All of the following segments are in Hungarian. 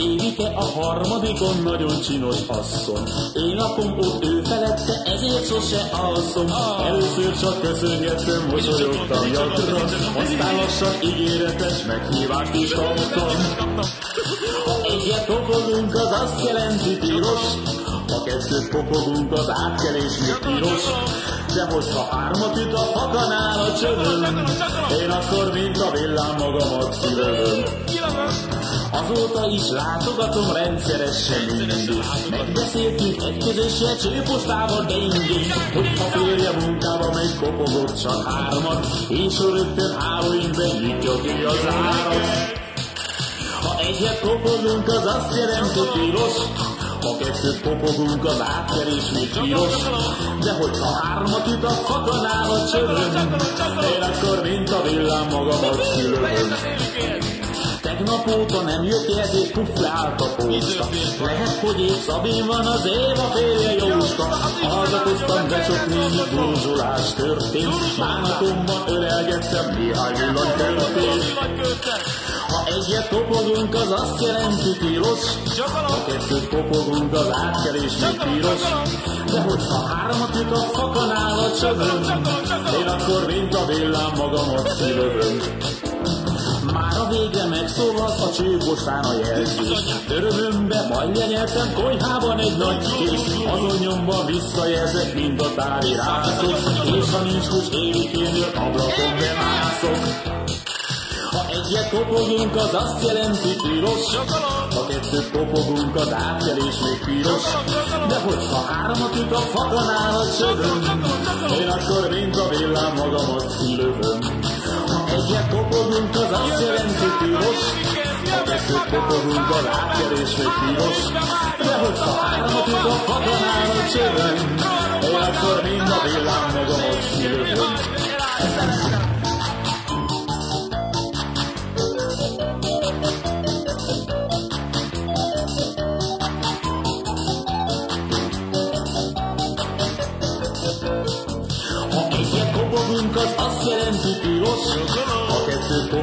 Péke a harmadikon nagyon csinos asszony. Én lakom ott ő felette, ezért sose alszom. Először csak köszöngettem, mosolyogtam gyakran, aztán lassan ígéretes meghívást is kaptam. Ha egyet kopogunk, az azt jelenti piros, ha kettőt kopogunk, az átkelés még piros. De hogyha hármat üt a fakanál a csövön, én akkor mint a villám magamat kilövöm. Azóta is látogatom rendszeresen mindig. Megbeszéltünk egy közös csőpostával dinging, hogyha férje munkába megy, kopogott csak hármat, és rögtön hálóinkben nyitja ki az árat. Ha egyet kopogunk, az azt jelenti piros, ha kettőt kopogunk, az átkerés még piros, de hogyha hármat üt a fakanál a csövön, én akkor mint a villám magamat kilövöm. Tegnap óta nem jött jelzés, pufflált a posta. Lehet, hogy épp Szabin van az Éva férje Jóska. Hallgatoztam, de csak némi burzsulás történt. Bánatomban ölelgettem, néhány villany történt. Ha egyet kopogunk, az azt jelenti piros. Ha kettőt kopogunk, az átkelés még piros. De hogyha hármat üt a fakanál a csövön, én akkor mint a villám magamat kilövöm. Már a vége megszólalt a csőbostán a jelzés. Örömömbe majd lenyeltem konyhában egy nagy kés. Azon nyomban visszajelzek, mint a tári rászok. És ha nincs hús, évikénél ablakon bemászok. Egyet kopogunk, az azt jelenti piros. Ha kettőt kopogunk, az átkelés még piros. De hogyha hármat üt a fakanál a csövön, én akkor mint a villám magamat kilövöm. Ha egyet kopogunk, az azt jelenti piros. Ha kettőt kopogunk, az átkelés még piros. De hogyha hármat üt a fakanál a csövön, én akkor mint a villám magamat kilövöm.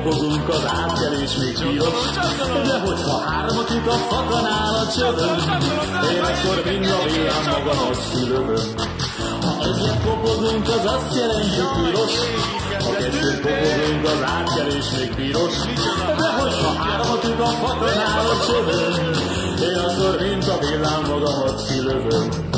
Kopogunk, az átkelés még piros. De hogyha hármat üt a fakanál a csövön, én akkor mind a villám magamat kilövöm. Ha egyet kopogunk, az azt jelenti piros, ha kettőt kopogunk, az átkelés még piros. De hogyha hármat üt a fakanál a csövön, én akkor mind a villám magamat kilövöm.